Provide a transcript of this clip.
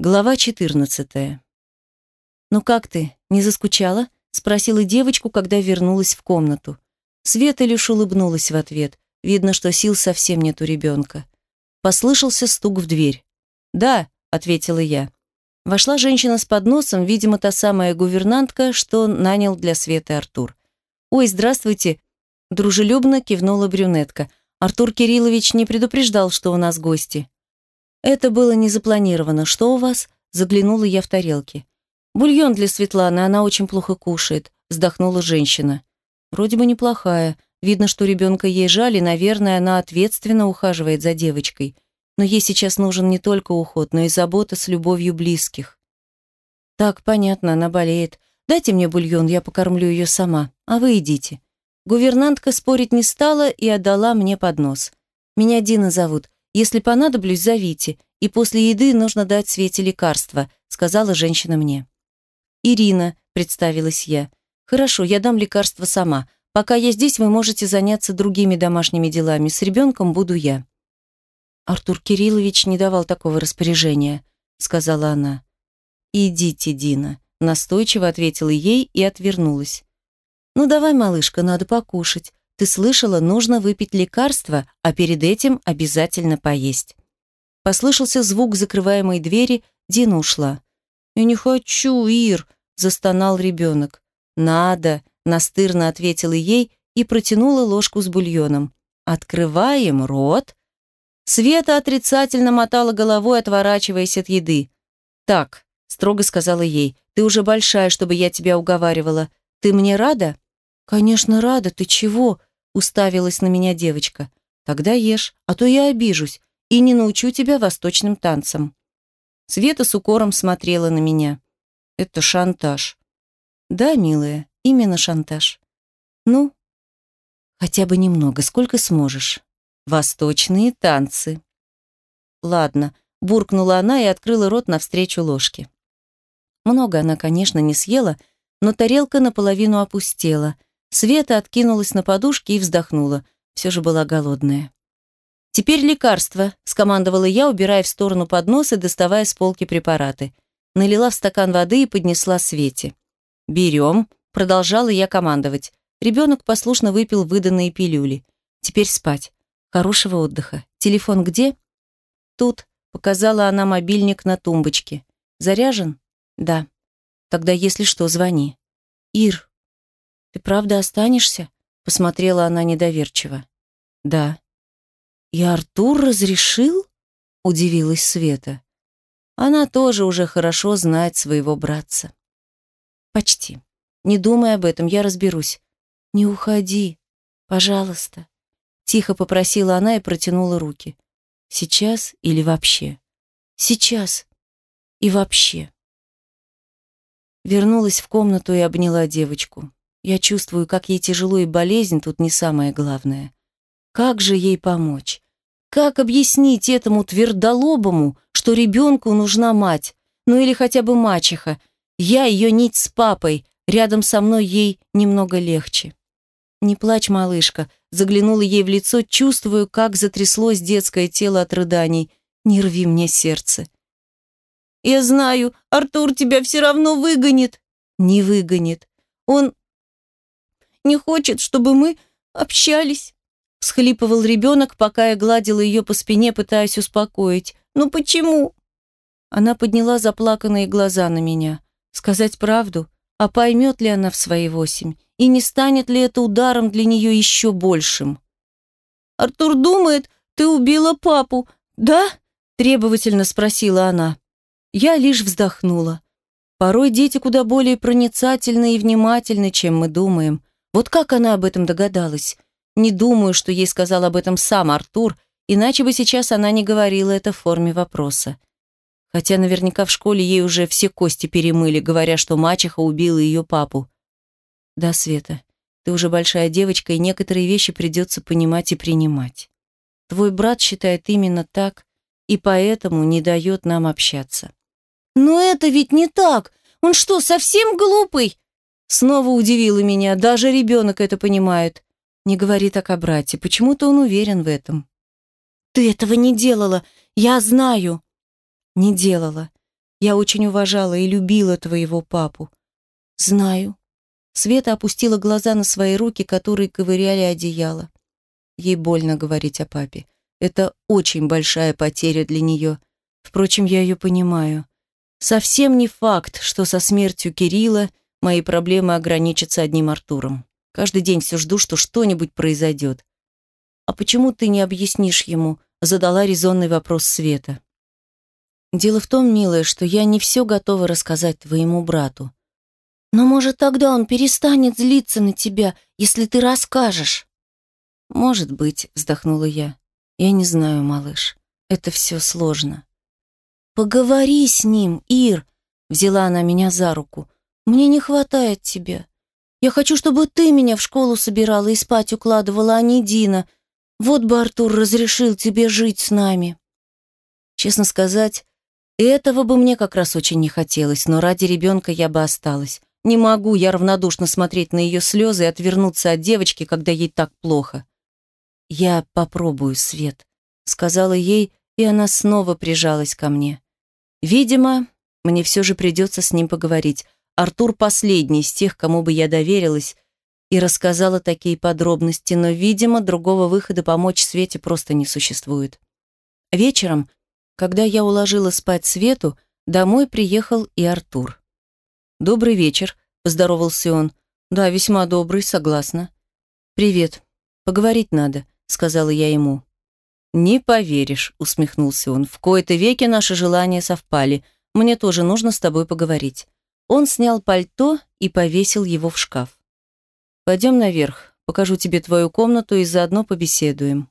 Глава 14. «Ну как ты, не заскучала?» — спросила девочку, когда вернулась в комнату. Света лишь улыбнулась в ответ. Видно, что сил совсем нет у ребенка. Послышался стук в дверь. «Да», — ответила я. Вошла женщина с подносом, видимо, та самая гувернантка, что нанял для Светы Артур. «Ой, здравствуйте!» — дружелюбно кивнула брюнетка. «Артур Кириллович не предупреждал, что у нас гости». «Это было не запланировано. Что у вас?» Заглянула я в тарелки. «Бульон для Светланы, она очень плохо кушает», вздохнула женщина. «Вроде бы неплохая. Видно, что ребенка ей жаль, и, наверное, она ответственно ухаживает за девочкой. Но ей сейчас нужен не только уход, но и забота с любовью близких». «Так, понятно, она болеет. Дайте мне бульон, я покормлю ее сама, а вы идите». Гувернантка спорить не стала и отдала мне поднос. «Меня Дина зовут. Если понадоблюсь, зовите, и после еды нужно дать Свете лекарства», сказала женщина мне. «Ирина», — представилась я. «Хорошо, я дам лекарство сама. Пока я здесь, вы можете заняться другими домашними делами. С ребенком буду я». «Артур Кириллович не давал такого распоряжения», — сказала она. «Идите, Дина», — настойчиво ответила ей и отвернулась. «Ну давай, малышка, надо покушать. Ты слышала, нужно выпить лекарство, а перед этим обязательно поесть. Послышался звук закрываемой двери, Дина ушла. «Я не хочу, Ир!» – застонал ребенок. «Надо!» – настырно ответила ей и протянула ложку с бульоном. «Открываем рот!» Света отрицательно мотала головой, отворачиваясь от еды. «Так», – строго сказала ей, – «ты уже большая, чтобы я тебя уговаривала. Ты мне рада?» «Конечно, рада. Ты чего?» Уставилась на меня девочка. Тогда ешь, а то я обижусь и не научу тебя восточным танцам. Света с укором смотрела на меня. Это шантаж. Да, милая, именно шантаж. Ну, хотя бы немного, сколько сможешь. Восточные танцы. Ладно, буркнула она и открыла рот навстречу ложке. Много она, конечно, не съела, но тарелка наполовину опустела — Света откинулась на подушке и вздохнула. Все же была голодная. «Теперь лекарство», — скомандовала я, убирая в сторону поднос и доставая с полки препараты. Налила в стакан воды и поднесла Свете. «Берем», — продолжала я командовать. Ребенок послушно выпил выданные пилюли. «Теперь спать. Хорошего отдыха. Телефон где?» «Тут», — показала она мобильник на тумбочке. «Заряжен?» «Да». «Тогда, если что, звони». «Ир, «Ты правда останешься?» — посмотрела она недоверчиво. «Да». «И Артур разрешил?» — удивилась Света. Она тоже уже хорошо знает своего братца. «Почти. Не думай об этом, я разберусь. Не уходи, пожалуйста», — тихо попросила она и протянула руки. «Сейчас или вообще?» «Сейчас и вообще». Вернулась в комнату и обняла девочку. Я чувствую, как ей тяжело и болезнь тут не самое главное. Как же ей помочь? Как объяснить этому твердолобому, что ребенку нужна мать? Ну или хотя бы мачеха. Я ее нить с папой, рядом со мной ей немного легче. «Не плачь, малышка», заглянула ей в лицо, чувствую, как затряслось детское тело от рыданий. «Не рви мне сердце». «Я знаю, Артур тебя все равно выгонит». «Не выгонит. Он не хочет, чтобы мы общались», — всхлипывал ребенок, пока я гладила ее по спине, пытаясь успокоить. «Ну почему?» Она подняла заплаканные глаза на меня. Сказать правду? А поймет ли она в свои восемь? И не станет ли это ударом для нее еще большим? «Артур думает, ты убила папу, да?» требовательно спросила она. Я лишь вздохнула. Порой дети куда более проницательны и внимательны, чем мы думаем. Вот как она об этом догадалась? Не думаю, что ей сказал об этом сам Артур, иначе бы сейчас она не говорила это в форме вопроса. Хотя наверняка в школе ей уже все кости перемыли, говоря, что мачеха убила ее папу. Да, Света, ты уже большая девочка, и некоторые вещи придется понимать и принимать. Твой брат считает именно так, и поэтому не дает нам общаться. Но это ведь не так! Он что, совсем глупый? Снова удивило меня, даже ребенок это понимает. Не говори так о брате, почему-то он уверен в этом. Ты этого не делала, я знаю. Не делала. Я очень уважала и любила твоего папу. Знаю. Света опустила глаза на свои руки, которые ковыряли одеяло. Ей больно говорить о папе. Это очень большая потеря для нее. Впрочем, я ее понимаю. Совсем не факт, что со смертью Кирилла мои проблемы ограничатся одним Артуром. Каждый день все жду, что что-нибудь произойдет. «А почему ты не объяснишь ему?» задала резонный вопрос Света. «Дело в том, милая, что я не все готова рассказать твоему брату. Но, может, тогда он перестанет злиться на тебя, если ты расскажешь?» «Может быть», — вздохнула я. «Я не знаю, малыш. Это все сложно». «Поговори с ним, Ир», — взяла она меня за руку. «Мне не хватает тебя. Я хочу, чтобы ты меня в школу собирала и спать укладывала, а не Дина. Вот бы Артур разрешил тебе жить с нами». Честно сказать, этого бы мне как раз очень не хотелось, но ради ребенка я бы осталась. Не могу я равнодушно смотреть на ее слезы и отвернуться от девочки, когда ей так плохо. «Я попробую, Свет», — сказала ей, и она снова прижалась ко мне. Видимо, мне все же придется с ним поговорить. Артур последний из тех, кому бы я доверилась, и рассказала такие подробности, но, видимо, другого выхода помочь Свете просто не существует. Вечером, когда я уложила спать Свету, домой приехал и Артур. «Добрый вечер», — поздоровался он. «Да, весьма добрый, согласна». «Привет. Поговорить надо», — сказала я ему. «Не поверишь», — усмехнулся он. «В кои-то веки наши желания совпали. Мне тоже нужно с тобой поговорить». Он снял пальто и повесил его в шкаф. «Пойдем наверх, покажу тебе твою комнату и заодно побеседуем».